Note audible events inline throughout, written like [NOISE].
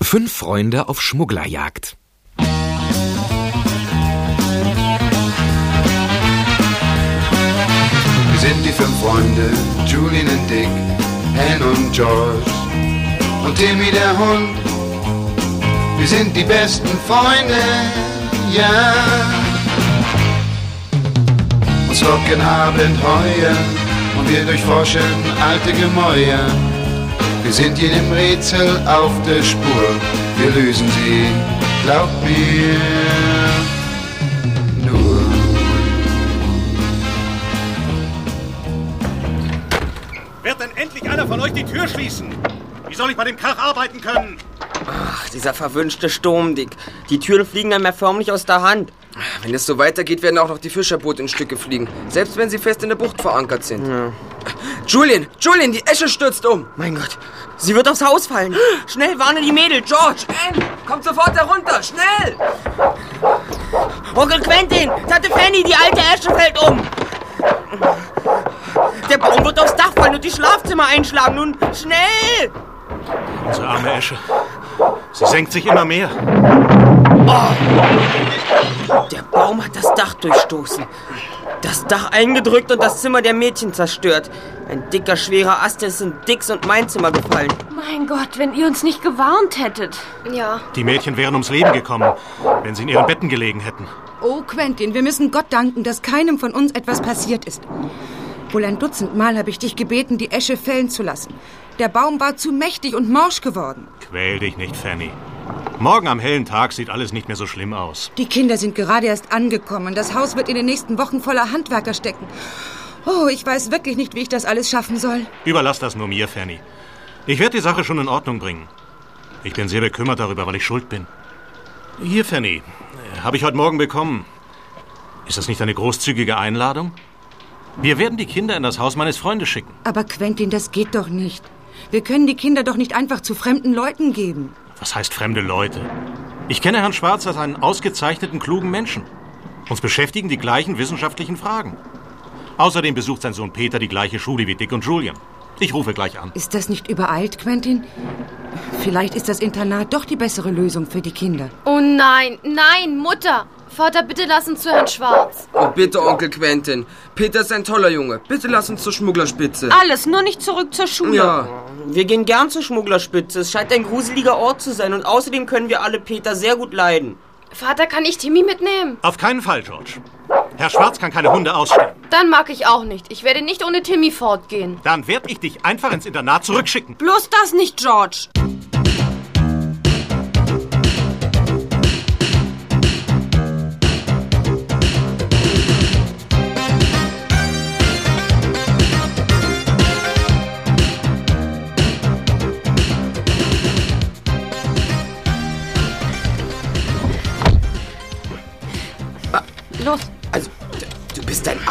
Fünf Freunde auf Schmugglerjagd. Wir sind die fünf Freunde, Julian und Dick, Ann und George und Timmy der Hund. Wir sind die besten Freunde, ja. Uns locken Abenteuer und wir durchforschen alte Gemäuer. Wir sind jedem Rätsel auf der Spur, wir lösen sie, glaub mir, nur. Wird denn endlich einer von euch die Tür schließen? Wie soll ich bei dem Krach arbeiten können? Ach, dieser verwünschte Sturm, Dick. Die Türen fliegen einem ja förmlich aus der Hand. Wenn es so weitergeht, werden auch noch die Fischerboote in Stücke fliegen. Selbst wenn sie fest in der Bucht verankert sind. Julian, Julian, die Esche stürzt um. Mein Gott, sie wird aufs Haus fallen. Schnell, warne die Mädel. George, Ann, kommt sofort herunter, schnell! Onkel Quentin, Tante Fanny, die alte Esche fällt um. Der Baum wird aufs Dach fallen und die Schlafzimmer einschlagen. Nun, schnell! Unsere arme Esche. Sie senkt sich immer mehr. Der Baum hat das Dach durchstoßen. Das Dach eingedrückt und das Zimmer der Mädchen zerstört. Ein dicker, schwerer Ast ist in Dicks und mein Zimmer gefallen. Mein Gott, wenn ihr uns nicht gewarnt hättet. Ja, Die Mädchen wären ums Leben gekommen, wenn sie in ihren Betten gelegen hätten. Oh, Quentin, wir müssen Gott danken, dass keinem von uns etwas passiert ist. Wohl ein Dutzend Mal habe ich dich gebeten, die Esche fällen zu lassen. Der Baum war zu mächtig und morsch geworden. Quäl dich nicht, Fanny. Morgen am hellen Tag sieht alles nicht mehr so schlimm aus. Die Kinder sind gerade erst angekommen. Das Haus wird in den nächsten Wochen voller Handwerker stecken. Oh, ich weiß wirklich nicht, wie ich das alles schaffen soll. Überlass das nur mir, Fanny. Ich werde die Sache schon in Ordnung bringen. Ich bin sehr bekümmert darüber, weil ich schuld bin. Hier, Fanny, äh, habe ich heute Morgen bekommen. Ist das nicht eine großzügige Einladung? Wir werden die Kinder in das Haus meines Freundes schicken. Aber Quentin, das geht doch nicht. Wir können die Kinder doch nicht einfach zu fremden Leuten geben. Was heißt fremde Leute? Ich kenne Herrn Schwarz als einen ausgezeichneten, klugen Menschen. Uns beschäftigen die gleichen wissenschaftlichen Fragen. Außerdem besucht sein Sohn Peter die gleiche Schule wie Dick und Julian. Ich rufe gleich an. Ist das nicht übereilt, Quentin? Vielleicht ist das Internat doch die bessere Lösung für die Kinder. Oh nein, nein, Mutter. Vater, bitte lass uns zu Herrn Schwarz. Oh, bitte, Onkel Quentin. Peter ist ein toller Junge. Bitte lass uns zur Schmugglerspitze. Alles, nur nicht zurück zur Schule. Ja, Wir gehen gern zur Schmugglerspitze. Es scheint ein gruseliger Ort zu sein und außerdem können wir alle Peter sehr gut leiden. Vater, kann ich Timmy mitnehmen? Auf keinen Fall, George. Herr Schwarz kann keine Hunde ausstellen. Dann mag ich auch nicht. Ich werde nicht ohne Timmy fortgehen. Dann werde ich dich einfach ins Internat zurückschicken. Bloß das nicht, George.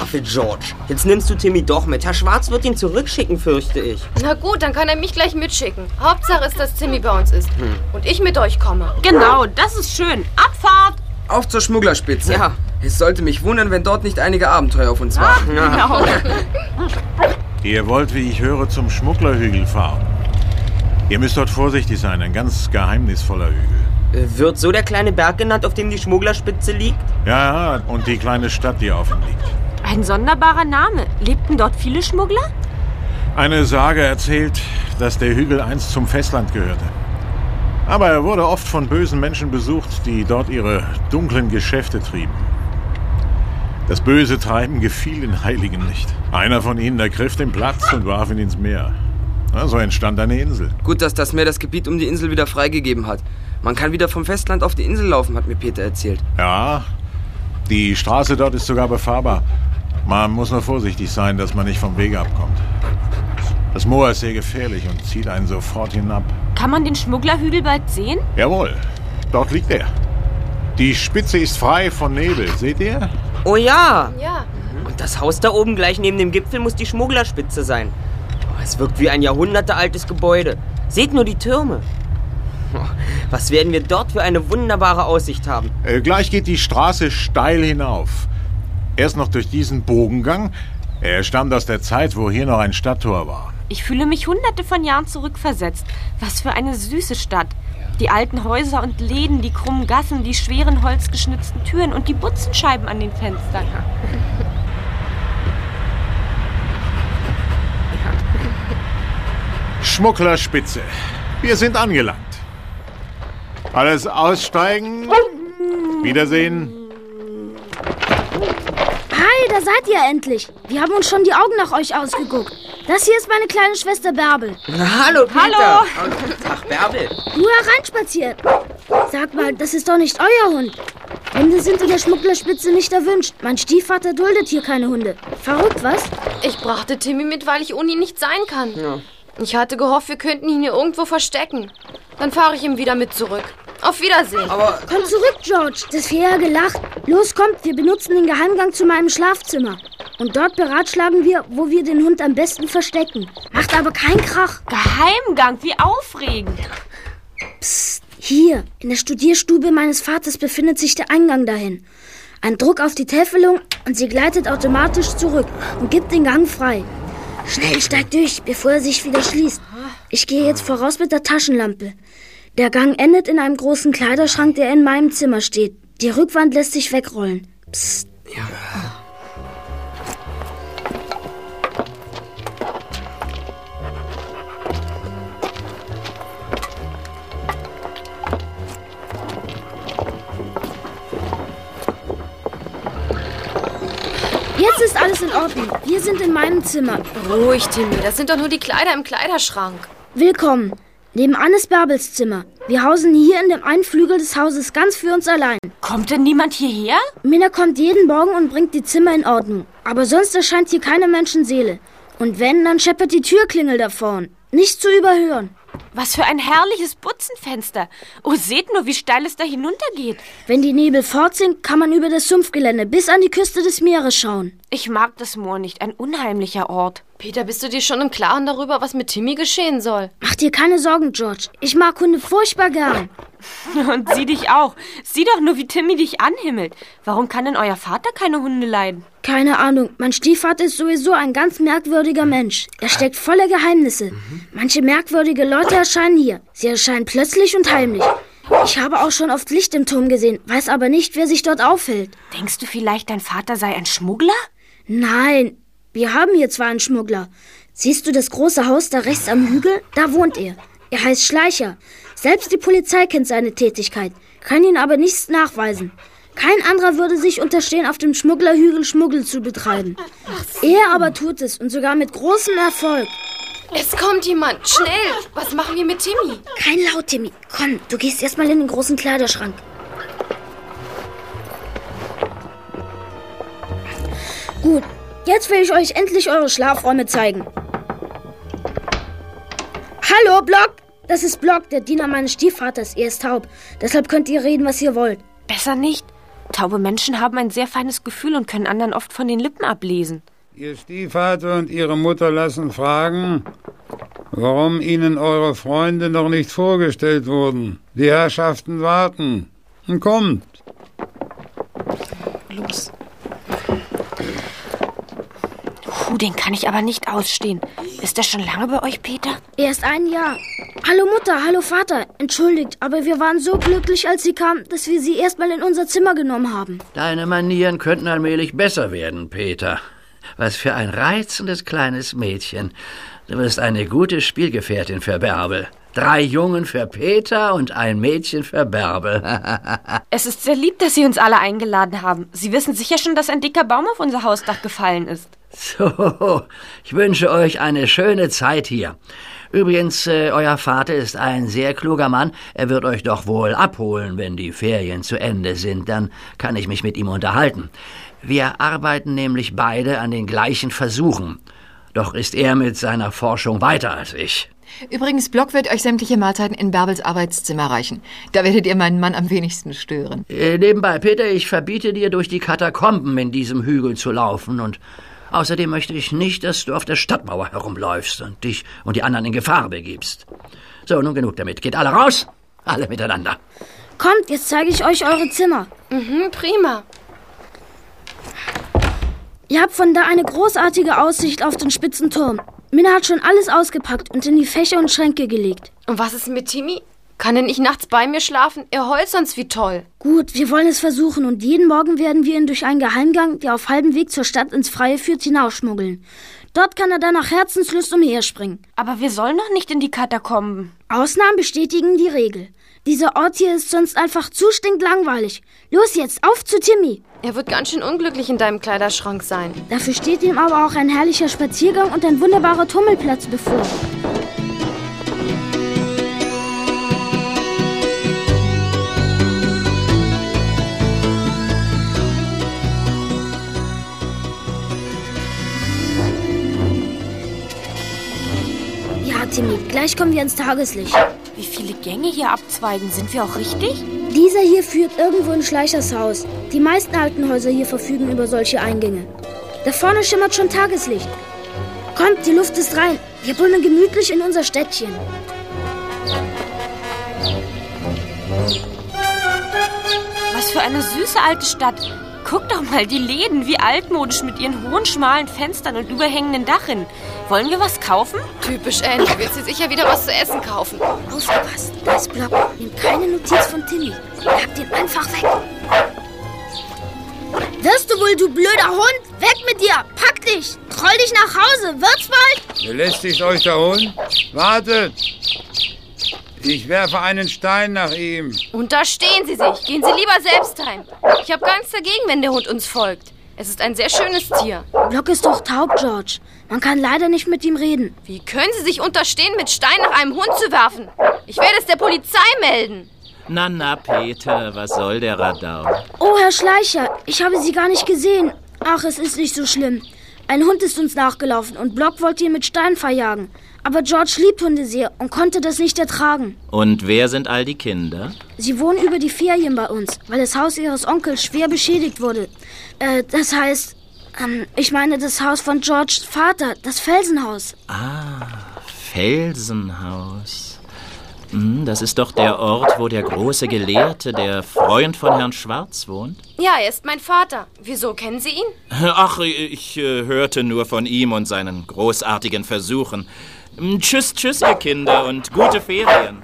Affe, George. Jetzt nimmst du Timmy doch mit. Herr Schwarz wird ihn zurückschicken, fürchte ich. Na gut, dann kann er mich gleich mitschicken. Hauptsache ist, dass Timmy bei uns ist. Und ich mit euch komme. Genau, das ist schön. Abfahrt. auf zur Schmugglerspitze. Ja. Es sollte mich wundern, wenn dort nicht einige Abenteuer auf uns warten. Genau. Ihr wollt, wie ich höre, zum Schmugglerhügel fahren. Ihr müsst dort vorsichtig sein, ein ganz geheimnisvoller Hügel. Äh, Wird so der kleine Berg genannt, auf dem die Schmugglerspitze liegt? Ja, ja, und die kleine Stadt, die auf ihm liegt. Ein sonderbarer Name. Lebten dort viele Schmuggler? Eine Sage erzählt, dass der Hügel einst zum Festland gehörte. Aber er wurde oft von bösen Menschen besucht, die dort ihre dunklen Geschäfte trieben. Das böse Treiben gefiel den Heiligen nicht. Einer von ihnen ergriff den Platz und warf ihn ins Meer. So entstand eine Insel. Gut, dass das Meer das Gebiet um die Insel wieder freigegeben hat. Man kann wieder vom Festland auf die Insel laufen, hat mir Peter erzählt. Ja, die Straße dort ist sogar befahrbar. Man muss nur vorsichtig sein, dass man nicht vom Wege abkommt. Das Moor ist sehr gefährlich und zieht einen sofort hinab. Kann man den Schmugglerhügel bald sehen? Jawohl, dort liegt er. Die Spitze ist frei von Nebel, seht ihr? Oh ja. Ja. Und das Haus da oben gleich neben dem Gipfel muss die Schmugglerspitze sein. Oh, Es wirkt wie ein jahrhundertealtes Gebäude. Seht nur die Türme. Oh, Was werden wir dort für eine wunderbare Aussicht haben? Äh, gleich geht die Straße steil hinauf. Erst noch durch diesen Bogengang. Er stammt aus der Zeit, wo hier noch ein Stadttor war. Ich fühle mich hunderte von Jahren zurückversetzt. Was für eine süße Stadt. Die alten Häuser und Läden, die krummen Gassen, die schweren holzgeschnitzten Türen und die Butzenscheiben an den Fenstern. Schmugglerspitze. Wir sind angelangt. Alles aussteigen. Wiedersehen. Hi, da seid ihr endlich. Wir haben uns schon die Augen nach euch ausgeguckt. Das hier ist meine kleine Schwester Bärbel. Hallo, Peter. Hallo. Ach, Bärbel. Nur hereinspaziert. Sag mal, das ist doch nicht euer Hund. Hunde sind in der Schmugglerspitze nicht erwünscht. Mein Stiefvater duldet hier keine Hunde. Verrückt, was? Ich brachte Timmy mit, weil ich ohne ihn nicht sein kann. Ich hatte gehofft, wir könnten ihn hier irgendwo verstecken. Dann fahre ich ihm wieder mit zurück. Auf Wiedersehen. Aber Komm zurück, George. Das Vieh gelacht. Los, kommt, wir benutzen den Geheimgang zu meinem Schlafzimmer. Und dort beratschlagen wir, wo wir den Hund am besten verstecken. Macht aber keinen Krach. Geheimgang, wie aufregend. Hier, in der Studierstube meines Vaters befindet sich der Eingang dahin. Ein Druck auf die Täfelung und sie gleitet automatisch zurück und gibt den Gang frei. Schnell steigt durch, bevor er sich wieder schließt. Ich gehe jetzt voraus mit der Taschenlampe. Der Gang endet in einem großen Kleiderschrank, der in meinem Zimmer steht. Die Rückwand lässt sich wegrollen. Psst. Jetzt ist alles in Ordnung. Wir sind in meinem Zimmer. Ruhig, Timmy. Das sind doch nur die Kleider im Kleiderschrank. Willkommen. Nebenan ist Bärbels Zimmer. Wir hausen hier in dem einen Flügel des Hauses ganz für uns allein. Kommt denn niemand hierher? Minna kommt jeden Morgen und bringt die Zimmer in Ordnung. Aber sonst erscheint hier keine Menschenseele. Und wenn, dann scheppert die Türklingel davon. Nicht zu überhören. Was für ein herrliches Butzenfenster. Oh, seht nur, wie steil es da hinuntergeht. Wenn die Nebel fort sind, kann man über das Sumpfgelände bis an die Küste des Meeres schauen. Ich mag das Moor nicht, ein unheimlicher Ort. Peter, bist du dir schon im Klaren darüber, was mit Timmy geschehen soll? Mach dir keine Sorgen, George. Ich mag Hunde furchtbar gern. [LAUGHS] Und sie dich auch. Sieh doch nur, wie Timmy dich anhimmelt. Warum kann denn euer Vater keine Hunde leiden? Keine Ahnung, mein Stiefvater ist sowieso ein ganz merkwürdiger Mensch. Er steckt voller Geheimnisse. Manche merkwürdige Leute erscheinen hier. Sie erscheinen plötzlich und heimlich. Ich habe auch schon oft Licht im Turm gesehen, weiß aber nicht, wer sich dort aufhält. Denkst du vielleicht, dein Vater sei ein Schmuggler? Nein, wir haben hier zwar einen Schmuggler. Siehst du das große Haus da rechts am Hügel? Da wohnt er. Er heißt Schleicher. Selbst die Polizei kennt seine Tätigkeit, kann ihn aber nichts nachweisen. Kein anderer würde sich unterstehen, auf dem Schmugglerhügel Schmuggel zu betreiben. Er aber tut es und sogar mit großem Erfolg. Es kommt jemand. Schnell. Was machen wir mit Timmy? Kein Laut, Timmy. Komm, du gehst erstmal in den großen Kleiderschrank. Gut, jetzt will ich euch endlich eure Schlafräume zeigen. Hallo, Block! Das ist Block, der Diener meines Stiefvaters. Er ist taub. Deshalb könnt ihr reden, was ihr wollt. Besser nicht. Taube Menschen haben ein sehr feines Gefühl und können anderen oft von den Lippen ablesen. Ihr Stiefvater und Ihre Mutter lassen fragen, warum Ihnen eure Freunde noch nicht vorgestellt wurden. Die Herrschaften warten. Und kommt. Los. Puh, den kann ich aber nicht ausstehen. Ist er schon lange bei euch, Peter? Erst ein Jahr. Hallo Mutter, hallo Vater. Entschuldigt, aber wir waren so glücklich, als Sie kamen, dass wir Sie erstmal in unser Zimmer genommen haben. Deine Manieren könnten allmählich besser werden, Peter. Was für ein reizendes kleines Mädchen. Du bist eine gute Spielgefährtin für Bärbel. Drei Jungen für Peter und ein Mädchen für Bärbel. [LAUGHS] Es ist sehr lieb, dass Sie uns alle eingeladen haben. Sie wissen sicher schon, dass ein dicker Baum auf unser Hausdach gefallen ist. So, ich wünsche euch eine schöne Zeit hier. Übrigens, äh, euer Vater ist ein sehr kluger Mann. Er wird euch doch wohl abholen, wenn die Ferien zu Ende sind. Dann kann ich mich mit ihm unterhalten. Wir arbeiten nämlich beide an den gleichen Versuchen. Doch ist er mit seiner Forschung weiter als ich. Übrigens, Block wird euch sämtliche Mahlzeiten in Bärbels Arbeitszimmer reichen. Da werdet ihr meinen Mann am wenigsten stören. Äh, nebenbei, Peter, ich verbiete dir, durch die Katakomben in diesem Hügel zu laufen und außerdem möchte ich nicht, dass du auf der Stadtmauer herumläufst und dich und die anderen in Gefahr begibst. So, nun genug damit. Geht alle raus, alle miteinander. Kommt, jetzt zeige ich euch eure Zimmer. Mhm, prima. Ihr habt von da eine großartige Aussicht auf den spitzen Turm. Minna hat schon alles ausgepackt und in die Fächer und Schränke gelegt. Und was ist mit Timmy? Kann er nicht nachts bei mir schlafen? Er heult sonst wie toll. Gut, wir wollen es versuchen und jeden Morgen werden wir ihn durch einen Geheimgang, der auf halbem Weg zur Stadt ins Freie führt, hinausschmuggeln. Dort kann er dann nach Herzenslust umherspringen. Aber wir sollen noch nicht in die Katakomben. Ausnahmen bestätigen die Regel. Dieser Ort hier ist sonst einfach zu stinklangweilig. Los jetzt, auf zu Timmy. Er wird ganz schön unglücklich in deinem Kleiderschrank sein. Dafür steht ihm aber auch ein herrlicher Spaziergang und ein wunderbarer Tummelplatz bevor. Timmy, gleich kommen wir ins Tageslicht. Wie viele Gänge hier abzweigen? Sind wir auch richtig? Dieser hier führt irgendwo in Schleichers Haus. Die meisten alten Häuser hier verfügen über solche Eingänge. Da vorne schimmert schon Tageslicht. Kommt, die Luft ist rein. Wir bullen gemütlich in unser Städtchen. Was für eine süße alte Stadt. Guck doch mal, die Läden, wie altmodisch mit ihren hohen, schmalen Fenstern und überhängenden Dachen. Wollen wir was kaufen? Typisch Anne, du willst dir sicher wieder was zu essen kaufen. Aufgepasst, da ist Block. Nimm keine Notiz von Timmy. Jagt ihn einfach weg. Wirst du wohl, du blöder Hund? Weg mit dir! Pack dich! Troll dich nach Hause! Wird's bald? Belästigt euch der Hund? Wartet! Ich werfe einen Stein nach ihm. Und da stehen Sie sich. Gehen Sie lieber selbst heim. Ich habe gar nichts dagegen, wenn der Hund uns folgt. Es ist ein sehr schönes Tier. Block ist doch taub, George. Man kann leider nicht mit ihm reden. Wie können Sie sich unterstehen, mit Stein nach einem Hund zu werfen? Ich werde es der Polizei melden. Na, na, Peter, was soll der Radau? Oh, Herr Schleicher, ich habe Sie gar nicht gesehen. Ach, es ist nicht so schlimm. Ein Hund ist uns nachgelaufen und Block wollte ihn mit Stein verjagen. Aber George liebt Hunde sehr und konnte das nicht ertragen. Und wer sind all die Kinder? Sie wohnen über die Ferien bei uns, weil das Haus ihres Onkels schwer beschädigt wurde. Äh, das heißt, ähm, ich meine das Haus von Georges Vater, das Felsenhaus. Ah, Felsenhaus. Hm, das ist doch der Ort, wo der große Gelehrte, der Freund von Herrn Schwarz wohnt. Ja, er ist mein Vater. Wieso kennen Sie ihn? Ach, ich äh, hörte nur von ihm und seinen großartigen Versuchen. Hm, Tschüss, tschüss, ihr Kinder, und gute Ferien.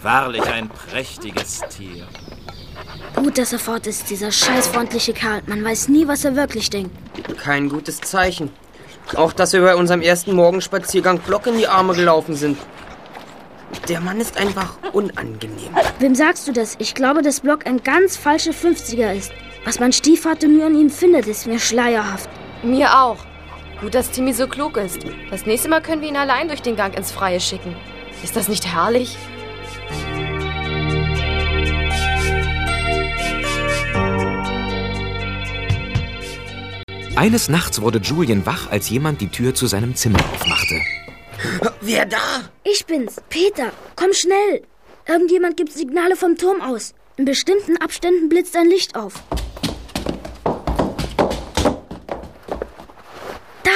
Wahrlich ein prächtiges Tier. Gut, dass er fort ist, dieser scheißfreundliche Kerl. Man weiß nie, was er wirklich denkt. Kein gutes Zeichen. Auch, dass wir bei unserem ersten Morgenspaziergang Block in die Arme gelaufen sind. Der Mann ist einfach unangenehm. Wem sagst du das? Ich glaube, dass Block ein ganz falscher 50er ist. Was mein Stiefvater nur an ihm findet, ist mir schleierhaft. Mir auch. Gut, dass Timmy so klug ist. Das nächste Mal können wir ihn allein durch den Gang ins Freie schicken. Ist das nicht herrlich? Eines Nachts wurde Julian wach, als jemand die Tür zu seinem Zimmer aufmachte. Wer da? Ich bin's, Peter. Komm schnell. Irgendjemand gibt Signale vom Turm aus. In bestimmten Abständen blitzt ein Licht auf.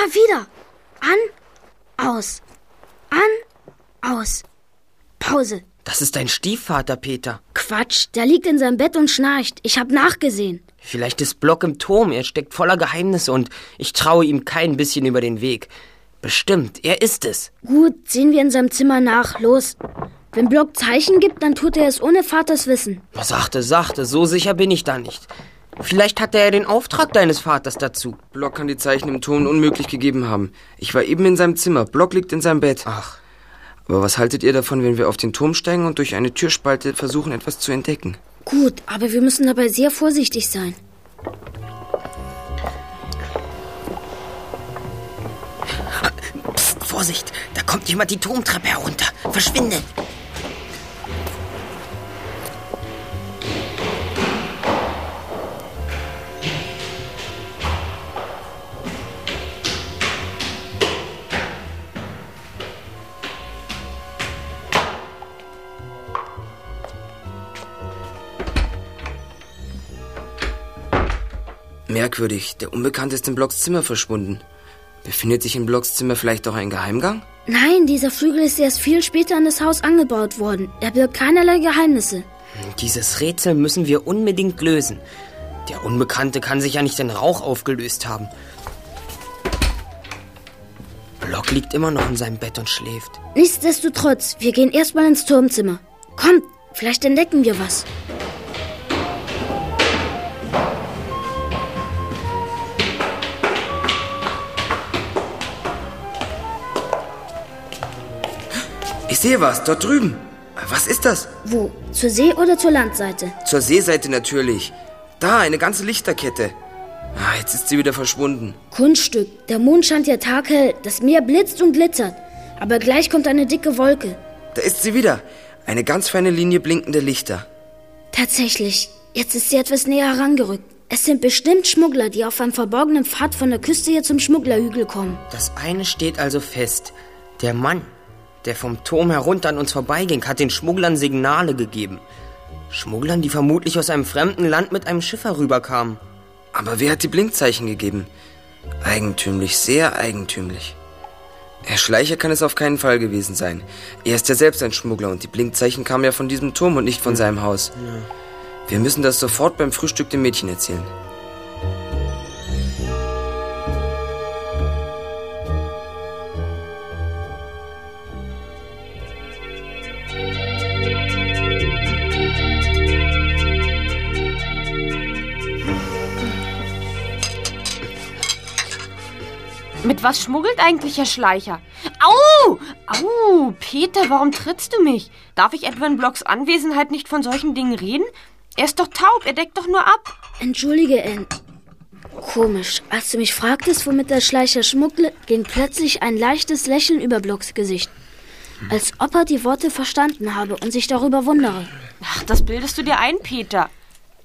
Wieder. An, aus. An, aus. Pause. Das ist dein Stiefvater, Peter. Quatsch, der liegt in seinem Bett und schnarcht. Ich hab nachgesehen. Vielleicht ist Block im Turm. Er steckt voller Geheimnisse und ich traue ihm kein bisschen über den Weg. Bestimmt, er ist es. Gut, sehen wir in seinem Zimmer nach. Los. Wenn Block Zeichen gibt, dann tut er es ohne Vaters Wissen. Sachte, sachte, so sicher bin ich da nicht. Vielleicht hat er ja den Auftrag deines Vaters dazu. Block kann die Zeichen im Ton unmöglich gegeben haben. Ich war eben in seinem Zimmer. Block liegt in seinem Bett. Ach. Aber was haltet ihr davon, wenn wir auf den Turm steigen und durch eine Türspalte versuchen, etwas zu entdecken? Gut, aber wir müssen dabei sehr vorsichtig sein. Psst, Vorsicht, da kommt jemand die Turmtreppe herunter. Verschwinde. Merkwürdig, der Unbekannte ist in Blocks Zimmer verschwunden. Befindet sich in Blocks Zimmer vielleicht auch ein Geheimgang? Nein, dieser Flügel ist erst viel später in das Haus angebaut worden. Er birgt keinerlei Geheimnisse. Dieses Rätsel müssen wir unbedingt lösen. Der Unbekannte kann sich ja nicht in Rauch aufgelöst haben. Block liegt immer noch in seinem Bett und schläft. Nichtsdestotrotz, wir gehen erstmal ins Turmzimmer. Kommt, vielleicht entdecken wir was. Ich sehe was, dort drüben. Was ist das? Wo? Zur See- oder zur Landseite? Zur Seeseite natürlich. Da, eine ganze Lichterkette. Ah, jetzt ist sie wieder verschwunden. Kunststück. Der Mond scheint ja taghell, das Meer blitzt und glitzert. Aber gleich kommt eine dicke Wolke. Da ist sie wieder. Eine ganz feine Linie blinkender Lichter. Tatsächlich. Jetzt ist sie etwas näher herangerückt. Es sind bestimmt Schmuggler, die auf einem verborgenen Pfad von der Küste hier zum Schmugglerhügel kommen. Das eine steht also fest. Der Mann, der vom Turm herunter an uns vorbeiging, hat den Schmugglern Signale gegeben. Schmugglern, die vermutlich aus einem fremden Land mit einem Schiff herüberkamen. Aber wer hat die Blinkzeichen gegeben? Eigentümlich, sehr eigentümlich. Herr Schleicher kann es auf keinen Fall gewesen sein. Er ist ja selbst ein Schmuggler und die Blinkzeichen kamen ja von diesem Turm und nicht von seinem Haus. Wir müssen das sofort beim Frühstück dem Mädchen erzählen. Mit was schmuggelt eigentlich Herr Schleicher? Au! Au! Peter, warum trittst du mich? Darf ich etwa in Blocks Anwesenheit nicht von solchen Dingen reden? Er ist doch taub, er deckt doch nur ab. Entschuldige, Ann. Komisch. Als du mich fragtest, womit der Schleicher schmuggle, ging plötzlich ein leichtes Lächeln über Blocks Gesicht. Als ob er die Worte verstanden habe und sich darüber wundere. Ach, das bildest du dir ein, Peter.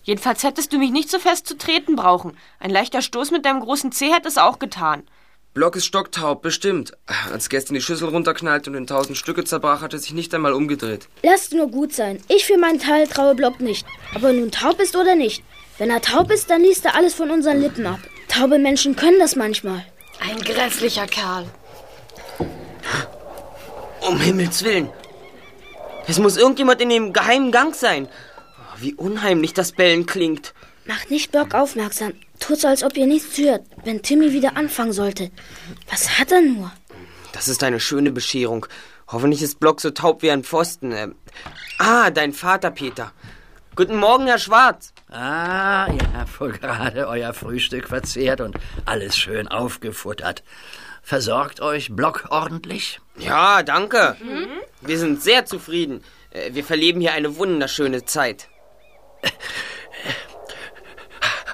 Jedenfalls hättest du mich nicht so fest zu treten brauchen. Ein leichter Stoß mit deinem großen Zeh hätte es auch getan. Block ist stocktaub, bestimmt. Als gestern die Schüssel runterknallte und in tausend Stücke zerbrach, hat er sich nicht einmal umgedreht. Lasst nur gut sein. Ich für meinen Teil traue Block nicht. Aber nun taub ist oder nicht. Wenn er taub ist, dann liest er alles von unseren Lippen ab. Taube Menschen können das manchmal. Ein grässlicher Kerl. Um Himmels Willen. Es muss irgendjemand in dem geheimen Gang sein. Wie unheimlich das Bellen klingt. Macht nicht Block aufmerksam. Tut so, als ob ihr nichts hört, wenn Timmy wieder anfangen sollte. Was hat er nur? Das ist eine schöne Bescherung. Hoffentlich ist Block so taub wie ein Pfosten. Ähm, ah, dein Vater, Peter. Guten Morgen, Herr Schwarz. Ah, ihr habt wohl gerade euer Frühstück verzehrt und alles schön aufgefuttert. Versorgt euch Block ordentlich? Ja, danke. Wir sind sehr zufrieden. Äh, Wir verleben hier eine wunderschöne Zeit. [LAUGHS]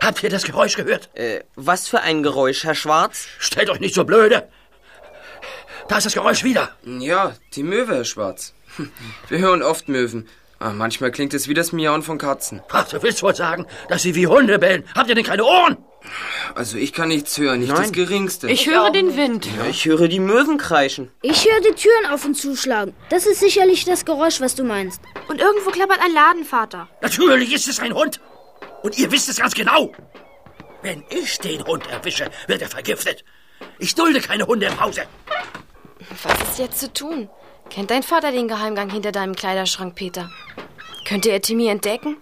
Habt ihr das Geräusch gehört? Äh, was für ein Geräusch, Herr Schwarz? Stellt euch nicht so blöde. Da ist das Geräusch wieder. Ja, die Möwe, Herr Schwarz. Wir hören oft Möwen. Aber manchmal klingt es wie das Miauen von Katzen. Ach, du willst wohl sagen, dass sie wie Hunde bellen. Habt ihr denn keine Ohren? Also ich kann nichts hören, nicht Nein. das Geringste. Ich höre den Wind. Ja, ich höre die Möwen kreischen. Ich höre die Türen auf und zuschlagen. Das ist sicherlich das Geräusch, was du meinst. Und irgendwo klappert ein Laden, Vater. Natürlich ist es ein Hund. Und ihr wisst es ganz genau. Wenn ich den Hund erwische, wird er vergiftet. Ich dulde keine Hunde im Hause. Was ist jetzt zu tun? Kennt dein Vater den Geheimgang hinter deinem Kleiderschrank, Peter? Könnte er Timmy entdecken?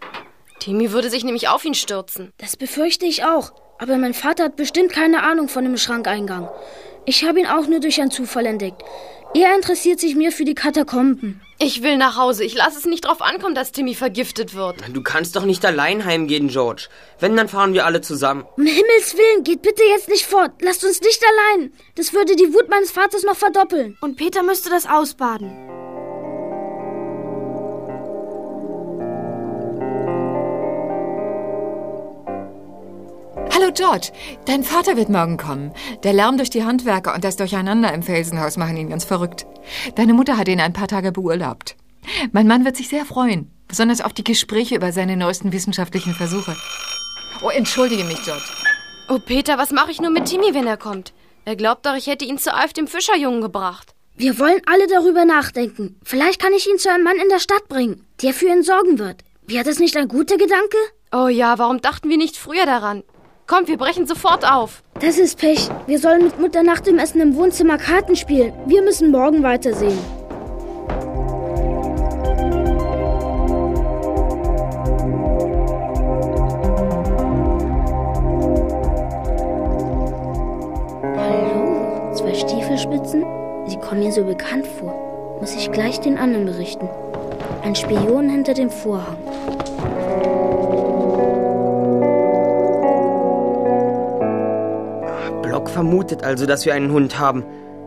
Timmy würde sich nämlich auf ihn stürzen. Das befürchte ich auch. Aber mein Vater hat bestimmt keine Ahnung von dem Schrankeingang. Ich habe ihn auch nur durch einen Zufall entdeckt. Er interessiert sich mehr für die Katakomben. Ich will nach Hause. Ich lasse es nicht drauf ankommen, dass Timmy vergiftet wird. Du kannst doch nicht allein heimgehen, George. Wenn, dann fahren wir alle zusammen. Um Himmels Willen, geht bitte jetzt nicht fort. Lasst uns nicht allein. Das würde die Wut meines Vaters noch verdoppeln. Und Peter müsste das ausbaden. Hallo George, dein Vater wird morgen kommen. Der Lärm durch die Handwerker und das Durcheinander im Felsenhaus machen ihn ganz verrückt. Deine Mutter hat ihn ein paar Tage beurlaubt. Mein Mann wird sich sehr freuen, besonders auf die Gespräche über seine neuesten wissenschaftlichen Versuche. Oh, entschuldige mich, George. Oh, Peter, was mache ich nur mit Timmy, wenn er kommt? Er glaubt doch, ich hätte ihn zu Alf dem Fischerjungen gebracht. Wir wollen alle darüber nachdenken. Vielleicht kann ich ihn zu einem Mann in der Stadt bringen, der für ihn sorgen wird. Wäre das nicht ein guter Gedanke? Oh ja, warum dachten wir nicht früher daran? Kommt, wir brechen sofort auf. Das ist Pech. Wir sollen mit Mutter nach dem Essen im Wohnzimmer Karten spielen. Wir müssen morgen weitersehen. Hallo, zwei Stiefelspitzen? Sie kommen mir so bekannt vor. Muss ich gleich den anderen berichten. Ein Spion hinter dem Vorhang. Vermutet also, dass wir einen Hund haben.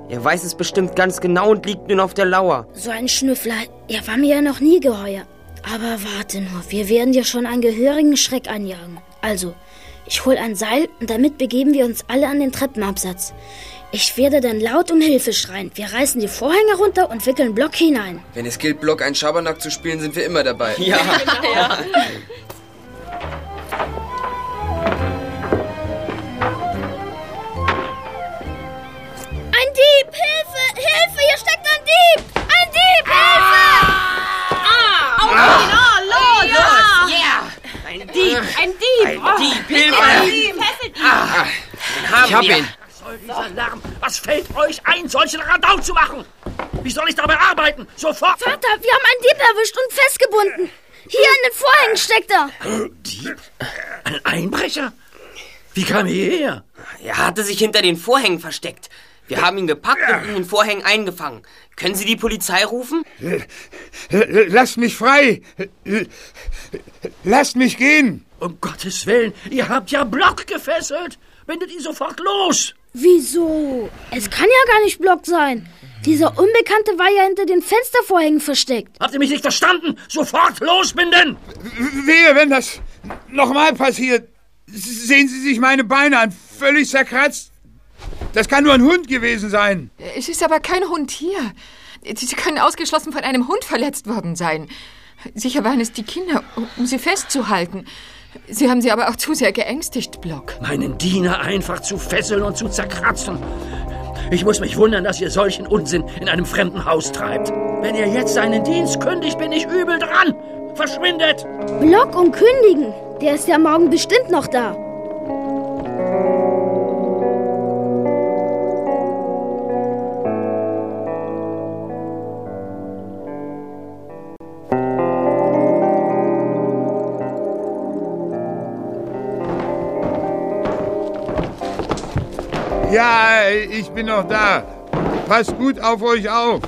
Er weiß es bestimmt ganz genau und liegt nun auf der Lauer. So ein Schnüffler, er war mir ja noch nie geheuer. Aber warte nur, wir werden dir schon einen gehörigen Schreck einjagen. Also, ich hol ein Seil und damit begeben wir uns alle an den Treppenabsatz. Ich werde dann laut um Hilfe schreien. Wir reißen die Vorhänge runter und wickeln Block hinein. Wenn es gilt, Block einen Schabernack zu spielen, sind wir immer dabei. Ja. [LAUGHS] ja. Ein Dieb! Hilfe! Hilfe! Hier steckt ein Dieb! Ein Dieb! Hilfe! Ah! Oh, Ah, los! Ja. Ja! Ein Dieb! Ein Dieb! Ein Oh, Dieb! Hilfe! ein Dieb! Fesselt ihn! Ah, Ich hab ihn. Was soll dieser Lärm? Was fällt euch ein, solchen Radau zu machen? Wie soll ich dabei arbeiten? Sofort! Vater, wir haben einen Dieb erwischt und festgebunden. Hier in den Vorhängen steckt er. Dieb? Ein Einbrecher? Wie kam er hierher? Er hatte sich hinter den Vorhängen versteckt. Wir haben ihn gepackt und in den Vorhängen eingefangen. Können Sie die Polizei rufen? Lasst mich frei! Lasst mich gehen! Um Gottes Willen, ihr habt ja Block gefesselt! Bindet ihn sofort los! Wieso? Es kann ja gar nicht Block sein. Dieser Unbekannte war ja hinter den Fenstervorhängen versteckt. Habt ihr mich nicht verstanden? Sofort losbinden! Wehe, wenn das nochmal passiert. Sehen Sie sich meine Beine an, völlig zerkratzt. Das kann nur ein Hund gewesen sein. Es ist aber kein Hund hier. Sie können ausgeschlossen von einem Hund verletzt worden sein. Sicher waren es die Kinder, um sie festzuhalten. Sie haben sie aber auch zu sehr geängstigt, Block. Meinen Diener einfach zu fesseln und zu zerkratzen. Ich muss mich wundern, dass ihr solchen Unsinn in einem fremden Haus treibt. Wenn ihr jetzt seinen Dienst kündigt, bin ich übel dran. Verschwindet! Block und kündigen. Der ist ja morgen bestimmt noch da. Ja, ich bin noch da. Passt gut auf euch auf.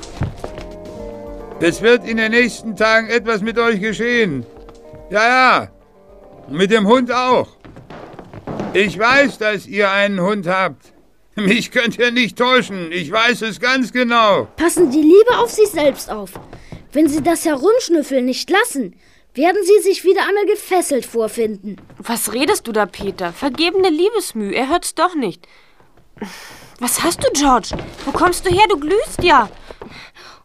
Es wird in den nächsten Tagen etwas mit euch geschehen. Ja, ja. Mit dem Hund auch. Ich weiß, dass ihr einen Hund habt. Mich könnt ihr nicht täuschen. Ich weiß es ganz genau. Passen Sie lieber auf sich selbst auf. Wenn Sie das Herumschnüffeln nicht lassen, werden Sie sich wieder einmal gefesselt vorfinden. Was redest du da, Peter? Vergebene Liebesmüh, er hört's doch nicht. Was hast du, George? Wo kommst du her? Du glühst ja.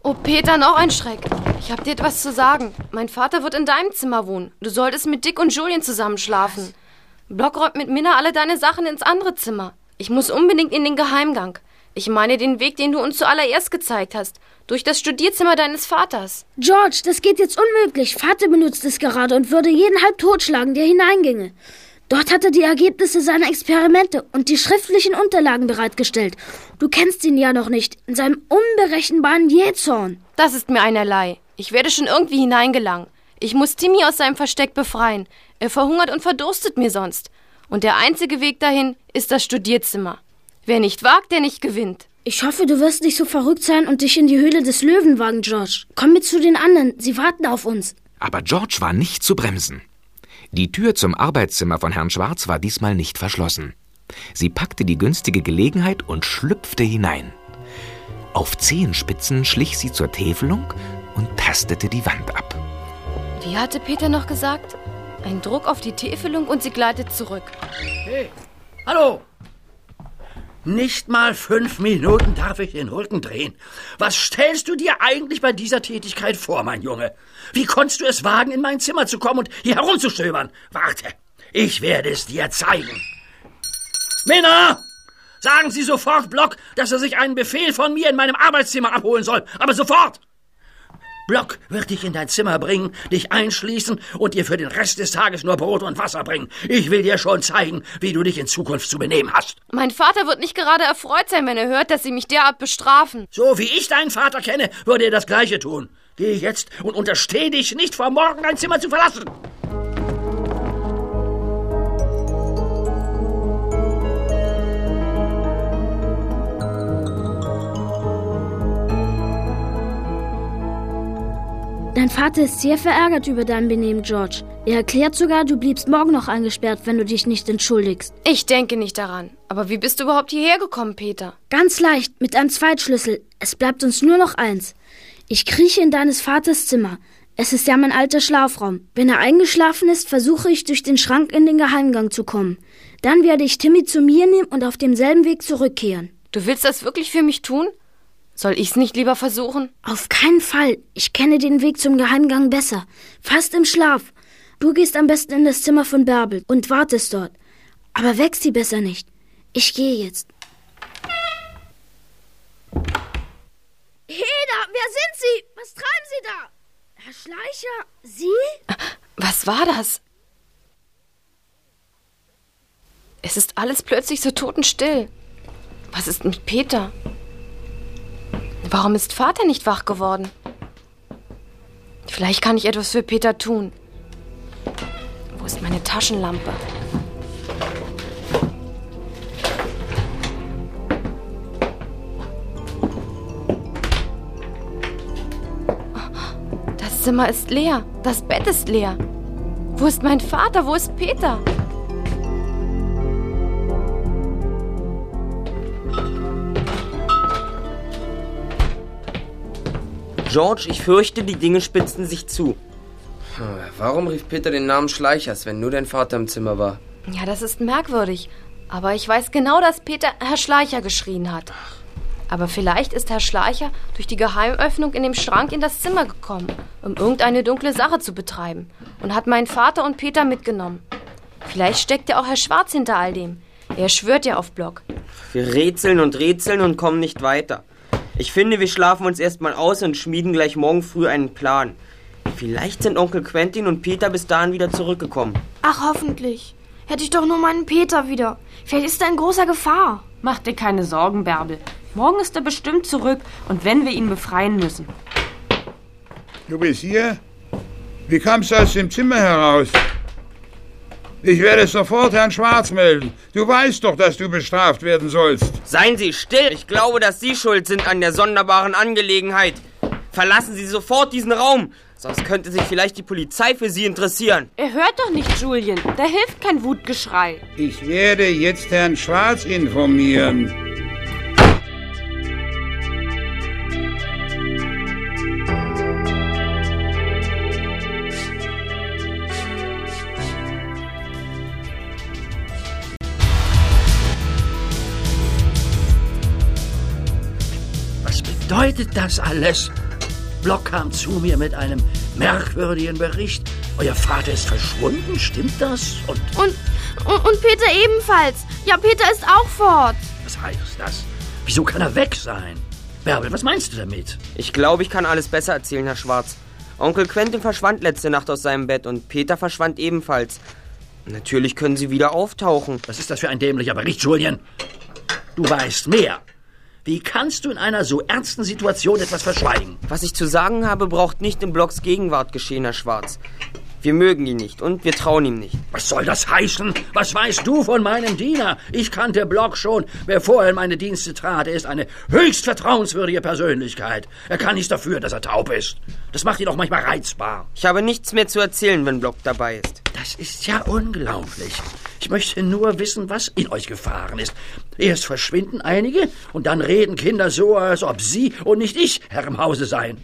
Oh, Peter, noch ein Schreck. Ich hab dir etwas zu sagen. Mein Vater wird in deinem Zimmer wohnen. Du solltest mit Dick und Julien zusammen schlafen. Block räumt mit Minna alle deine Sachen ins andere Zimmer. Ich muss unbedingt in den Geheimgang. Ich meine den Weg, den du uns zuallererst gezeigt hast. Durch das Studierzimmer deines Vaters. George, das geht jetzt unmöglich. Vater benutzt es gerade und würde jeden halb totschlagen, der hineinginge. Dort hat er die Ergebnisse seiner Experimente und die schriftlichen Unterlagen bereitgestellt. Du kennst ihn ja noch nicht, in seinem unberechenbaren Jähzorn. Das ist mir einerlei. Ich werde schon irgendwie hineingelangen. Ich muss Timmy aus seinem Versteck befreien. Er verhungert und verdurstet mir sonst. Und der einzige Weg dahin ist das Studierzimmer. Wer nicht wagt, der nicht gewinnt. Ich hoffe, du wirst nicht so verrückt sein und dich in die Höhle des Löwen wagen, George. Komm mit zu den anderen, sie warten auf uns. Aber George war nicht zu bremsen. Die Tür zum Arbeitszimmer von Herrn Schwarz war diesmal nicht verschlossen. Sie packte die günstige Gelegenheit und schlüpfte hinein. Auf Zehenspitzen schlich sie zur Täfelung und tastete die Wand ab. Wie hatte Peter noch gesagt? Ein Druck auf die Täfelung und sie gleitet zurück. Hey, hallo! Nicht mal fünf Minuten darf ich den Rücken drehen. Was stellst du dir eigentlich bei dieser Tätigkeit vor, mein Junge? Wie konntest du es wagen, in mein Zimmer zu kommen und hier herumzustöbern? Warte, ich werde es dir zeigen. Minna! Sagen Sie sofort Block, dass er sich einen Befehl von mir in meinem Arbeitszimmer abholen soll. Aber sofort! Block wird dich in dein Zimmer bringen, dich einschließen und dir für den Rest des Tages nur Brot und Wasser bringen. Ich will dir schon zeigen, wie du dich in Zukunft zu benehmen hast. Mein Vater wird nicht gerade erfreut sein, wenn er hört, dass Sie mich derart bestrafen. So wie ich deinen Vater kenne, würde er das Gleiche tun. Geh jetzt und untersteh dich nicht vor morgen dein Zimmer zu verlassen. Dein Vater ist sehr verärgert über dein Benehmen, George. Er erklärt sogar, du bliebst morgen noch eingesperrt, wenn du dich nicht entschuldigst. Ich denke nicht daran. Aber wie bist du überhaupt hierher gekommen, Peter? Ganz leicht, mit einem Zweitschlüssel. Es bleibt uns nur noch eins. Ich krieche in deines Vaters Zimmer. Es ist ja mein alter Schlafraum. Wenn er eingeschlafen ist, versuche ich durch den Schrank in den Geheimgang zu kommen. Dann werde ich Timmy zu mir nehmen und auf demselben Weg zurückkehren. Du willst das wirklich für mich tun? Soll ich's nicht lieber versuchen? Auf keinen Fall. Ich kenne den Weg zum Geheimgang besser. Fast im Schlaf. Du gehst am besten in das Zimmer von Bärbel und wartest dort. Aber wächst sie besser nicht. Ich gehe jetzt. Heda, wer sind Sie? Was treiben Sie da? Herr Schleicher, Sie? Was war das? Es ist alles plötzlich so totenstill. Was ist mit Peter? Warum ist Vater nicht wach geworden? Vielleicht kann ich etwas für Peter tun. Wo ist meine Taschenlampe? Das Zimmer ist leer. Das Bett ist leer. Wo ist mein Vater? Wo ist Peter? George, ich fürchte, die Dinge spitzen sich zu. Warum rief Peter den Namen Schleichers, wenn nur dein Vater im Zimmer war? Ja, das ist merkwürdig. Aber ich weiß genau, dass Peter Herr Schleicher geschrien hat. Aber vielleicht ist Herr Schleicher durch die Geheimöffnung in dem Schrank in das Zimmer gekommen, um irgendeine dunkle Sache zu betreiben und hat meinen Vater und Peter mitgenommen. Vielleicht steckt ja auch Herr Schwarz hinter all dem. Er schwört ja auf Block. Wir rätseln und rätseln und kommen nicht weiter. Ich finde, wir schlafen uns erstmal aus und schmieden gleich morgen früh einen Plan. Vielleicht sind Onkel Quentin und Peter bis dahin wieder zurückgekommen. Ach, hoffentlich. Hätte ich doch nur meinen Peter wieder. Vielleicht ist er in großer Gefahr. Mach dir keine Sorgen, Bärbel. Morgen ist er bestimmt zurück und wenn wir ihn befreien müssen. Du bist hier? Wie kamst du aus dem Zimmer heraus? Ich werde sofort Herrn Schwarz melden. Du weißt doch, dass du bestraft werden sollst. Seien Sie still! Ich glaube, dass Sie schuld sind an der sonderbaren Angelegenheit. Verlassen Sie sofort diesen Raum, sonst könnte sich vielleicht die Polizei für Sie interessieren. Er hört doch nicht, Julien. Da hilft kein Wutgeschrei. Ich werde jetzt Herrn Schwarz informieren. Bedeutet das alles? Block kam zu mir mit einem merkwürdigen Bericht. Euer Vater ist verschwunden, stimmt das? Und Und, und, und Peter ebenfalls. Ja, Peter ist auch fort. was heißt das? Wieso kann er weg sein? Bärbel, was meinst du damit? Ich glaube, ich kann alles besser erzählen, Herr Schwarz. Onkel Quentin verschwand letzte Nacht aus seinem Bett und Peter verschwand ebenfalls. Natürlich können sie wieder auftauchen. Was ist das für ein dämlicher Bericht, Julien? Du weißt mehr. Wie kannst du in einer so ernsten Situation etwas verschweigen? Was ich zu sagen habe, braucht nicht in Blocks Gegenwart geschehen, Herr Schwarz. Wir mögen ihn nicht und wir trauen ihm nicht. Was soll das heißen? Was weißt du von meinem Diener? Ich kannte Block schon, bevor er in meine Dienste trat. Er ist eine höchst vertrauenswürdige Persönlichkeit. Er kann nichts dafür, dass er taub ist. Das macht ihn auch manchmal reizbar. Ich habe nichts mehr zu erzählen, wenn Block dabei ist. Das ist ja unglaublich. Ich möchte nur wissen, was in euch gefahren ist. Erst verschwinden einige und dann reden Kinder so, als ob sie und nicht ich Herr im Hause seien.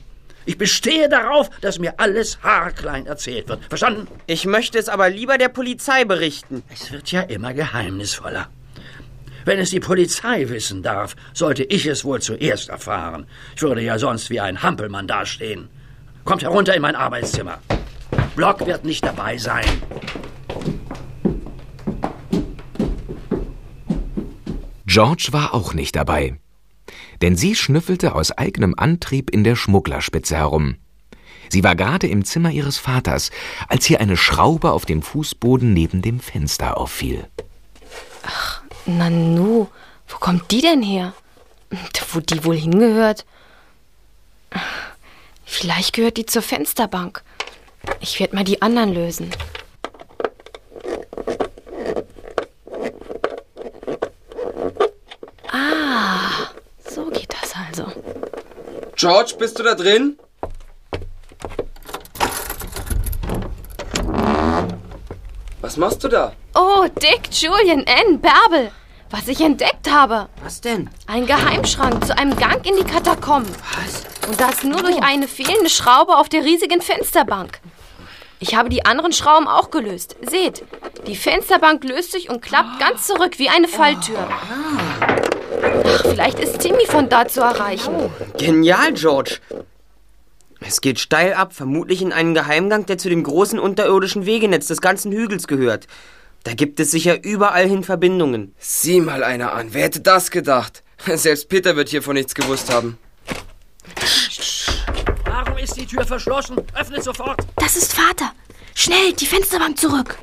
Ich bestehe darauf, dass mir alles haarklein erzählt wird. Verstanden? Ich möchte es aber lieber der Polizei berichten. Es wird ja immer geheimnisvoller. Wenn es die Polizei wissen darf, sollte ich es wohl zuerst erfahren. Ich würde ja sonst wie ein Hampelmann dastehen. Kommt herunter in mein Arbeitszimmer. Block wird nicht dabei sein. George war auch nicht dabei. Denn sie schnüffelte aus eigenem Antrieb in der Schmugglerspitze herum. Sie war gerade im Zimmer ihres Vaters, als hier eine Schraube auf dem Fußboden neben dem Fenster auffiel. Nanu, wo kommt die denn her? Wo die wohl hingehört? Vielleicht gehört die zur Fensterbank. Ich werde mal die anderen lösen. George, bist du da drin? Was machst du da? Oh, Dick, Julian, Ann, Bärbel. Was ich entdeckt habe. Was denn? Ein Geheimschrank zu einem Gang in die Katakomben. Was? Und das nur durch oh. eine fehlende Schraube auf der riesigen Fensterbank. Ich habe die anderen Schrauben auch gelöst. Seht, die Fensterbank löst sich und klappt ah. ganz zurück wie eine Falltür. Oh. Ach, vielleicht ist Timmy von da zu erreichen. Genial, George. Es geht steil ab, vermutlich in einen Geheimgang, der zu dem großen unterirdischen Wegenetz des ganzen Hügels gehört. Da gibt es sicher überall hin Verbindungen. Sieh mal einer an. Wer hätte das gedacht? [LAUGHS] Selbst Peter wird hiervon nichts gewusst haben. Warum ist die Tür verschlossen? Öffnet sofort! Das ist Vater. Schnell, die Fensterbank zurück.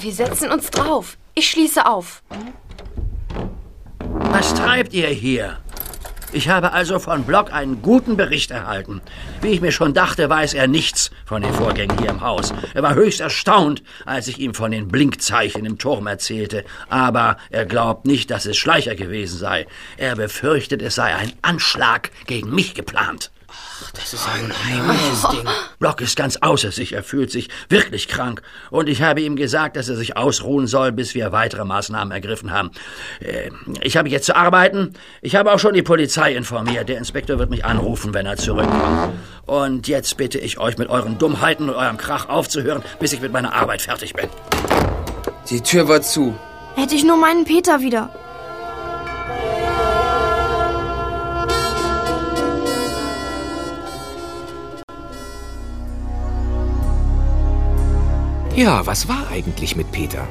Wir setzen uns drauf. Ich schließe auf. Was treibt ihr hier? Ich habe also von Block einen guten Bericht erhalten. Wie ich mir schon dachte, weiß er nichts von den Vorgängen hier im Haus. Er war höchst erstaunt, als ich ihm von den Blinkzeichen im Turm erzählte. Aber er glaubt nicht, dass es Schleicher gewesen sei. Er befürchtet, es sei ein Anschlag gegen mich geplant. Das ist ein unheimliches Ding. Block ist ganz außer sich, er fühlt sich wirklich krank. Und ich habe ihm gesagt, dass er sich ausruhen soll, bis wir weitere Maßnahmen ergriffen haben. Äh, Ich habe jetzt zu arbeiten. Ich habe auch schon die Polizei informiert. Der Inspektor wird mich anrufen, wenn er zurückkommt. Und jetzt bitte ich euch, mit euren Dummheiten und eurem Krach aufzuhören, bis ich mit meiner Arbeit fertig bin. Die Tür war zu. Hätte ich nur meinen Peter wieder. Ja, was war eigentlich mit Peter?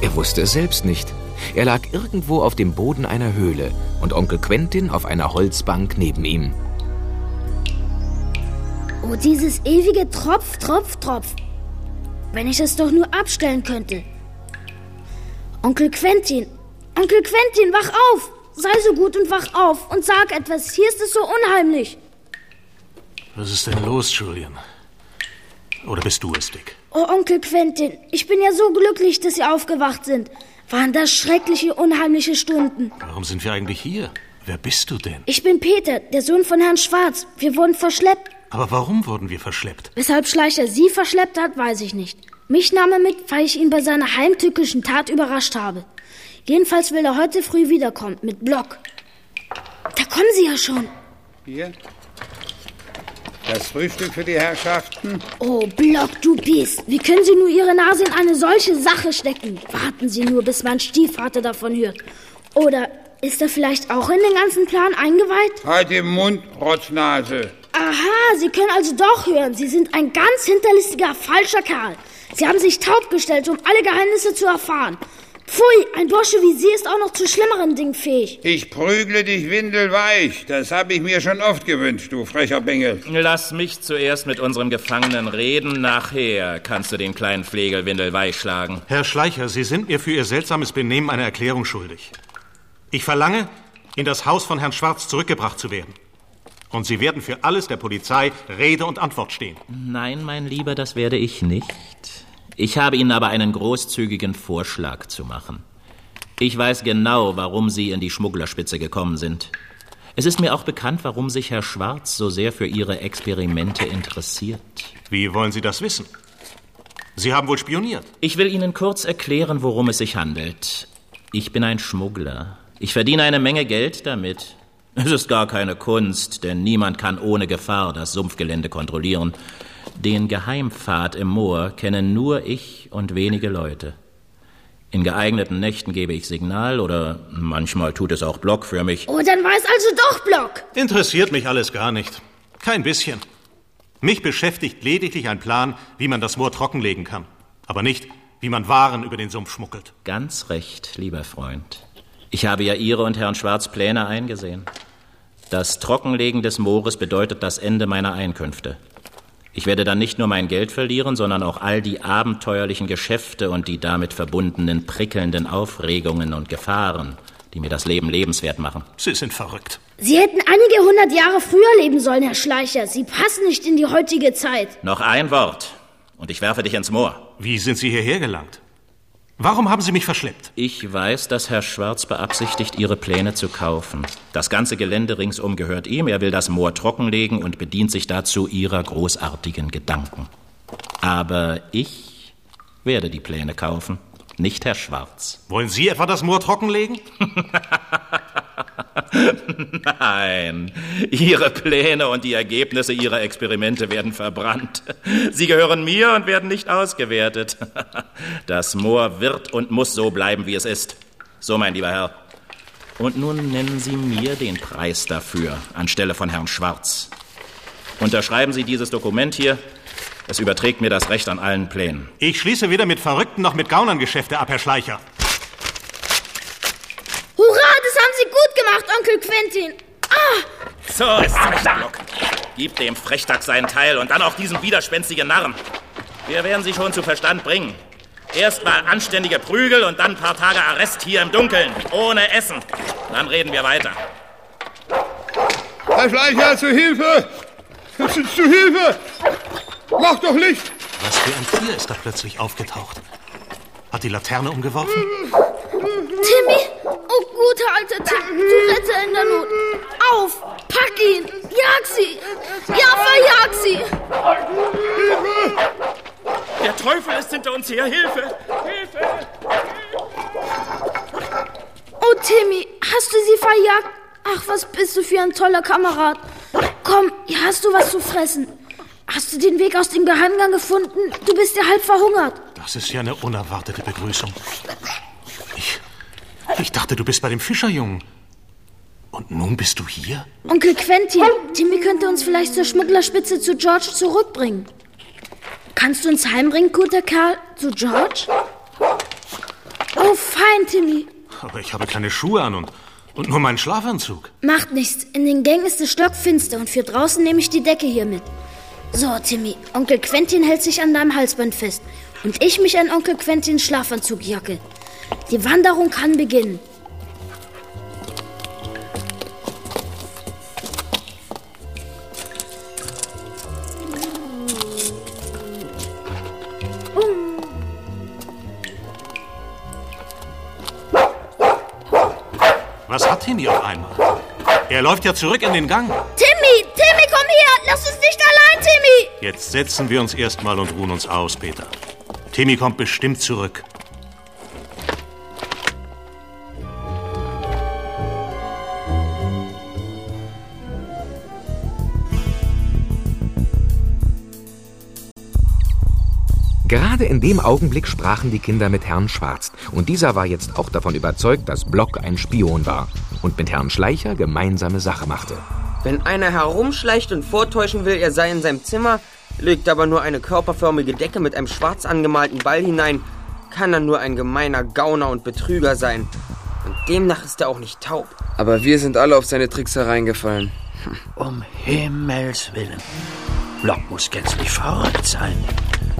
Er wusste es selbst nicht. Er lag irgendwo auf dem Boden einer Höhle und Onkel Quentin auf einer Holzbank neben ihm. Oh, dieses ewige Tropf, Tropf, Tropf. Wenn ich es doch nur abstellen könnte. Onkel Quentin, Onkel Quentin, wach auf! Sei so gut und wach auf und sag etwas. Hier ist es so unheimlich. Was ist denn los, Julian? Oder bist du es, Dick? Oh, Onkel Quentin, ich bin ja so glücklich, dass Sie aufgewacht sind. Waren das schreckliche, unheimliche Stunden. Warum sind wir eigentlich hier? Wer bist du denn? Ich bin Peter, der Sohn von Herrn Schwarz. Wir wurden verschleppt. Aber warum wurden wir verschleppt? Weshalb Schleicher Sie verschleppt hat, weiß ich nicht. Mich nahm er mit, weil ich ihn bei seiner heimtückischen Tat überrascht habe. Jedenfalls will er heute früh wiederkommen, mit Block. Da kommen Sie ja schon. Hier. Das Frühstück für die Herrschaften. Oh, Block, du Biest. Wie können Sie nur Ihre Nase in eine solche Sache stecken? Warten Sie nur, bis mein Stiefvater davon hört. Oder ist er vielleicht auch in den ganzen Plan eingeweiht? Halt den Mund, Rotznase. Aha, Sie können also doch hören. Sie sind ein ganz hinterlistiger, falscher Kerl. Sie haben sich taub gestellt, um alle Geheimnisse zu erfahren. Pfui, ein Bursche wie Sie ist auch noch zu schlimmeren Dingen fähig. Ich prügle dich windelweich. Das habe ich mir schon oft gewünscht, du frecher Bengel. Lass mich zuerst mit unserem Gefangenen reden. Nachher kannst du den kleinen Flegelwindel weich schlagen. Herr Schleicher, Sie sind mir für Ihr seltsames Benehmen eine Erklärung schuldig. Ich verlange, in das Haus von Herrn Schwarz zurückgebracht zu werden. Und Sie werden für alles der Polizei Rede und Antwort stehen. Nein, mein Lieber, das werde ich nicht. Ich habe Ihnen aber einen großzügigen Vorschlag zu machen. Ich weiß genau, warum Sie in die Schmugglerspitze gekommen sind. Es ist mir auch bekannt, warum sich Herr Schwarz so sehr für Ihre Experimente interessiert. Wie wollen Sie das wissen? Sie haben wohl spioniert. Ich will Ihnen kurz erklären, worum es sich handelt. Ich bin ein Schmuggler. Ich verdiene eine Menge Geld damit. Es ist gar keine Kunst, denn niemand kann ohne Gefahr das Sumpfgelände kontrollieren. Den Geheimpfad im Moor kennen nur ich und wenige Leute. In geeigneten Nächten gebe ich Signal oder manchmal tut es auch Block für mich. Oh, dann weiß also doch Block. Interessiert mich alles gar nicht. Kein bisschen. Mich beschäftigt lediglich ein Plan, wie man das Moor trockenlegen kann. Aber nicht, wie man Waren über den Sumpf schmuggelt. Ganz recht, lieber Freund. Ich habe ja Ihre und Herrn Schwarz Pläne eingesehen. Das Trockenlegen des Moores bedeutet das Ende meiner Einkünfte. Ich werde dann nicht nur mein Geld verlieren, sondern auch all die abenteuerlichen Geschäfte und die damit verbundenen prickelnden Aufregungen und Gefahren, die mir das Leben lebenswert machen. Sie sind verrückt. Sie hätten einige hundert Jahre früher leben sollen, Herr Schleicher. Sie passen nicht in die heutige Zeit. Noch ein Wort und ich werfe dich ins Moor. Wie sind Sie hierher gelangt? Warum haben Sie mich verschleppt? Ich weiß, dass Herr Schwarz beabsichtigt, Ihre Pläne zu kaufen. Das ganze Gelände ringsum gehört ihm. Er will das Moor trockenlegen und bedient sich dazu Ihrer großartigen Gedanken. Aber ich werde die Pläne kaufen, nicht Herr Schwarz. Wollen Sie etwa das Moor trockenlegen? [LAUGHS] [LAUGHS] Nein, Ihre Pläne und die Ergebnisse Ihrer Experimente werden verbrannt. Sie gehören mir und werden nicht ausgewertet. [LAUGHS] Das Moor wird und muss so bleiben, wie es ist. So, mein lieber Herr. Und nun nennen Sie mir den Preis dafür anstelle von Herrn Schwarz. Unterschreiben Sie dieses Dokument hier. Es überträgt mir das Recht an allen Plänen. Ich schließe weder mit Verrückten noch mit Gaunern Geschäfte ab, Herr Schleicher. Hurra, das haben Sie gut gemacht, Onkel Quentin. Ah! So ist es, Block. Gib dem Frechdachs seinen Teil und dann auch diesem widerspenstigen Narren. Wir werden Sie schon zu Verstand bringen. Erst mal anständige Prügel und dann ein paar Tage Arrest hier im Dunkeln, ohne Essen. Dann reden wir weiter. Herr Schleicher, zu Hilfe! Zu Hilfe! Mach doch Licht! Was für ein Tier ist da plötzlich aufgetaucht? Hat die Laterne umgeworfen? Timmy! Oh, guter alter Tim, du Retter in der Not. Auf! Pack ihn! Jag sie! Ja, verjag sie! Der Teufel ist hinter uns her. Hilfe! Hilfe! Oh, Timmy, hast du sie verjagt? Ach, was bist du für ein toller Kamerad. Komm, hier hast du was zu fressen. Hast du den Weg aus dem Geheimgang gefunden? Du bist ja halb verhungert. Das ist ja eine unerwartete Begrüßung. Ich, dachte, du bist bei dem Fischerjungen. Und nun bist du hier? Onkel Quentin, Timmy könnte uns vielleicht zur Schmugglerspitze zu George zurückbringen. Kannst du uns heimbringen, guter Kerl, zu George? Oh, fein, Timmy. Aber ich habe keine Schuhe an und, und nur meinen Schlafanzug. Macht nichts. In den Gängen ist es stockfinster und für draußen nehme ich die Decke hier mit. So, Timmy, Onkel Quentin hält sich an deinem Halsband fest und ich mich an Onkel Quentins Schlafanzugjacke. Die Wanderung kann beginnen. Was hat Timmy auf einmal? Er läuft ja zurück in den Gang. Timmy, Timmy, komm her! Lass uns nicht allein, Timmy! Jetzt setzen wir uns erstmal und ruhen uns aus, Peter. Timmy kommt bestimmt zurück. Gerade in dem Augenblick sprachen die Kinder mit Herrn Schwarz. Und dieser war jetzt auch davon überzeugt, dass Block ein Spion war und mit Herrn Schleicher gemeinsame Sache machte. Wenn einer herumschleicht und vortäuschen will, er sei in seinem Zimmer, legt aber nur eine körperförmige Decke mit einem schwarz angemalten Ball hinein, kann er nur ein gemeiner Gauner und Betrüger sein. Und demnach ist er auch nicht taub. Aber wir sind alle auf seine Tricks hereingefallen. Um Himmels Willen. Block muss gänzlich verrückt sein.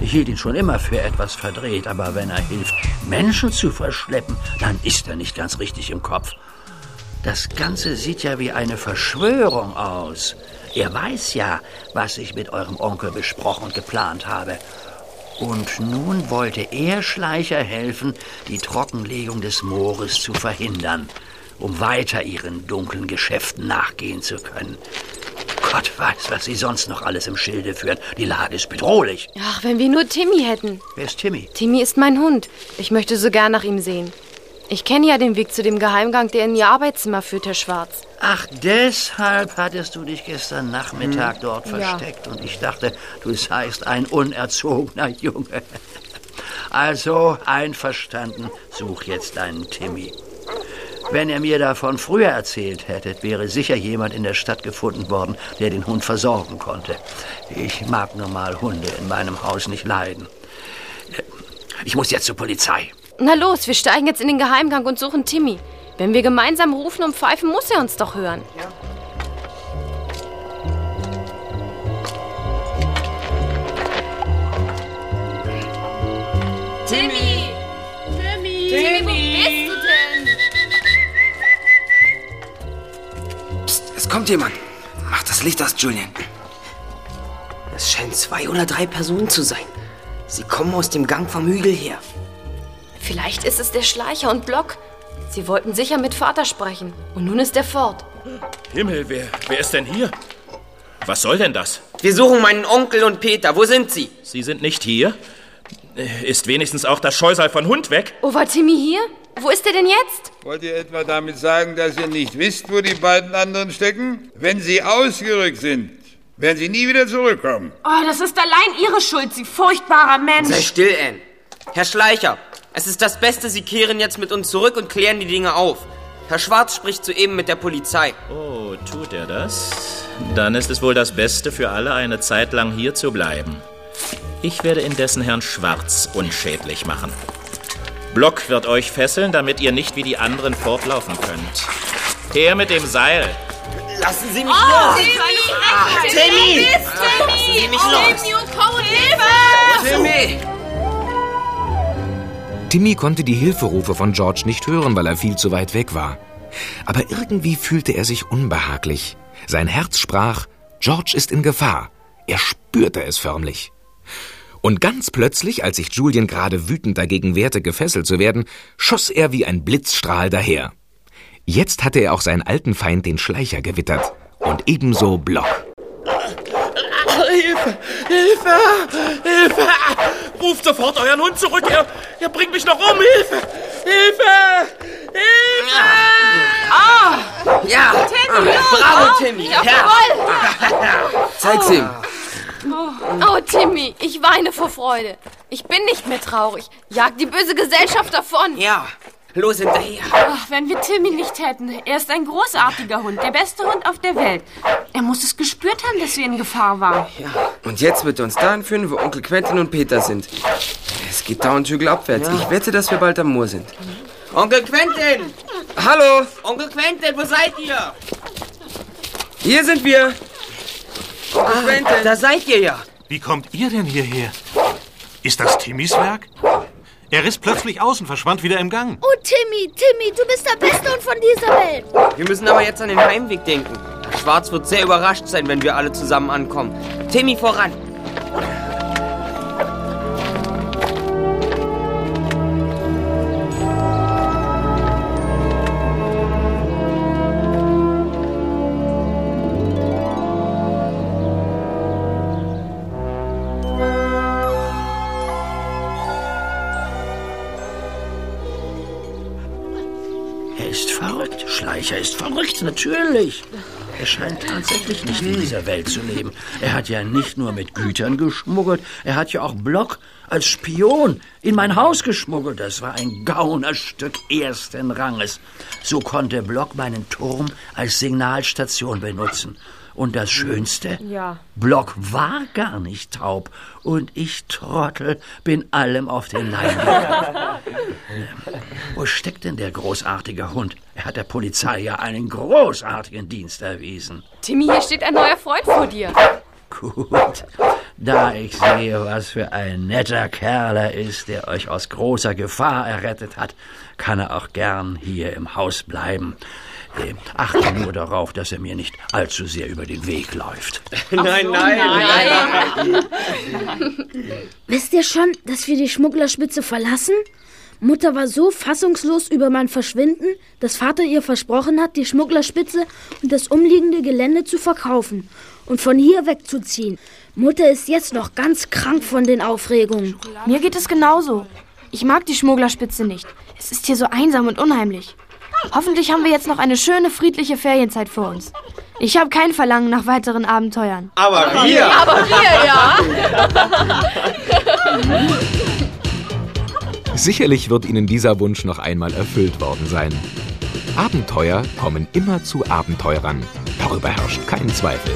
Ich hielt ihn schon immer für etwas verdreht, aber wenn er hilft, Menschen zu verschleppen, dann ist er nicht ganz richtig im Kopf. Das Ganze sieht ja wie eine Verschwörung aus. Er weiß ja, was ich mit eurem Onkel besprochen und geplant habe. Und nun wollte er Schleicher helfen, die Trockenlegung des Moores zu verhindern, um weiter ihren dunklen Geschäften nachgehen zu können. Gott weiß, was sie sonst noch alles im Schilde führen. Die Lage ist bedrohlich. Ach, wenn wir nur Timmy hätten. Wer ist Timmy? Timmy ist mein Hund. Ich möchte so gern nach ihm sehen. Ich kenne ja den Weg zu dem Geheimgang, der in Ihr Arbeitszimmer führt, Herr Schwarz. Ach, deshalb hattest du dich gestern Nachmittag Hm. dort Ja. versteckt und ich dachte, du seist ein unerzogener Junge. [LAUGHS] Also, einverstanden, such jetzt deinen Timmy. Wenn ihr mir davon früher erzählt hättet, wäre sicher jemand in der Stadt gefunden worden, der den Hund versorgen konnte. Ich mag nun mal Hunde in meinem Haus nicht leiden. Ich muss jetzt zur Polizei. Na los, wir steigen jetzt in den Geheimgang und suchen Timmy. Wenn wir gemeinsam rufen und pfeifen, muss er uns doch hören. Timmy! Timmy! Timmy! Kommt jemand. Mach das Licht aus, Julian. Es scheinen zwei oder drei Personen zu sein. Sie kommen aus dem Gang vom Hügel her. Vielleicht ist es der Schleicher und Block. Sie wollten sicher mit Vater sprechen. Und nun ist er fort. Himmel, wer, wer ist denn hier? Was soll denn das? Wir suchen meinen Onkel und Peter. Wo sind sie? Sie sind nicht hier? Ist wenigstens auch das Scheusal von Hund weg? Oh, war Timmy hier? Wo ist er denn jetzt? Wollt ihr etwa damit sagen, dass ihr nicht wisst, wo die beiden anderen stecken? Wenn sie ausgerückt sind, werden sie nie wieder zurückkommen. Oh, das ist allein Ihre Schuld, Sie furchtbarer Mensch. Sei still, Anne. Herr Schleicher, es ist das Beste, Sie kehren jetzt mit uns zurück und klären die Dinge auf. Herr Schwarz spricht soeben mit der Polizei. Oh, tut er das? Dann ist es wohl das Beste für alle, eine Zeit lang hier zu bleiben. Ich werde indessen Herrn Schwarz unschädlich machen. Block wird euch fesseln, damit ihr nicht wie die anderen fortlaufen könnt. Her mit dem Seil. Lassen Sie mich Oh, los! Timmy! Ah, Timmy! Timmy! Lassen Sie mich oh, los! Timmy und Cole, Hilfe! Timmy! Timmy konnte die Hilferufe von George nicht hören, weil er viel zu weit weg war. Aber irgendwie fühlte er sich unbehaglich. Sein Herz sprach, George ist in Gefahr. Er spürte es förmlich. Und ganz plötzlich, als sich Julian gerade wütend dagegen wehrte, gefesselt zu werden, schoss er wie ein Blitzstrahl daher. Jetzt hatte er auch seinen alten Feind, den Schleicher, gewittert. Und ebenso Block. Hilfe! Hilfe! Hilfe! Ruft sofort euren Hund zurück! Er, er bringt mich noch um! Hilfe! Hilfe! Hilfe! Ah! Ja! Timmy, Bravo, Timmy! Jawohl! Zeig's ihm! Oh, Timmy, ich weine vor Freude. Ich bin nicht mehr traurig. Jag die böse Gesellschaft davon. Ja, los hinterher. Ach, wenn wir Timmy nicht hätten. Er ist ein großartiger Hund, der beste Hund auf der Welt. Er muss es gespürt haben, dass wir in Gefahr waren. Und jetzt wird er uns dahin führen, wo Onkel Quentin und Peter sind. Es geht dauernd hügelabwärts. Ja. Ich wette, dass wir bald am Moor sind. Onkel Quentin! Hallo! Onkel Quentin, wo seid ihr? Hier sind wir! Onkel Quentin! Da seid ihr ja. Wie kommt ihr denn hierher? Ist das Timmys Werk? Er riss plötzlich aus und verschwand wieder im Gang. Oh, Timmy, Timmy, du bist der Beste Hund von dieser Welt. Wir müssen aber jetzt an den Heimweg denken. Schwarz wird sehr überrascht sein, wenn wir alle zusammen ankommen. Timmy voran. Schleicher ist verrückt, natürlich. Er scheint tatsächlich nicht in dieser Welt zu leben. Er hat ja nicht nur mit Gütern geschmuggelt, er hat ja auch Block als Spion in mein Haus geschmuggelt. Das war ein Gaunerstück ersten Ranges. So konnte Block meinen Turm als Signalstation benutzen. Und das Schönste? Ja. Block war gar nicht taub. Und ich, Trottel, bin allem auf den Leim gegangen. [LAUGHS] Wo steckt denn der großartige Hund? Er hat der Polizei ja einen großartigen Dienst erwiesen. Timmy, hier steht ein neuer Freund vor dir. Gut, da ich sehe, was für ein netter Kerl er ist, der euch aus großer Gefahr errettet hat, kann er auch gern hier im Haus bleiben. Äh, achte nur darauf, dass er mir nicht allzu sehr über den Weg läuft. Nein, nein, [LAUGHS] Wisst ihr schon, dass wir die Schmugglerspitze verlassen? Mutter war so fassungslos über mein Verschwinden, dass Vater ihr versprochen hat, die Schmugglerspitze und das umliegende Gelände zu verkaufen und von hier wegzuziehen. Mutter ist jetzt noch ganz krank von den Aufregungen. Mir geht es genauso. Ich mag die Schmugglerspitze nicht. Es ist hier so einsam und unheimlich. Hoffentlich haben wir jetzt noch eine schöne, friedliche Ferienzeit vor uns. Ich habe kein Verlangen nach weiteren Abenteuern. Aber wir! Aber wir, ja. [LAUGHS] [LAUGHS] Sicherlich wird Ihnen dieser Wunsch noch einmal erfüllt worden sein. Abenteuer kommen immer zu Abenteurern. Darüber herrscht kein Zweifel.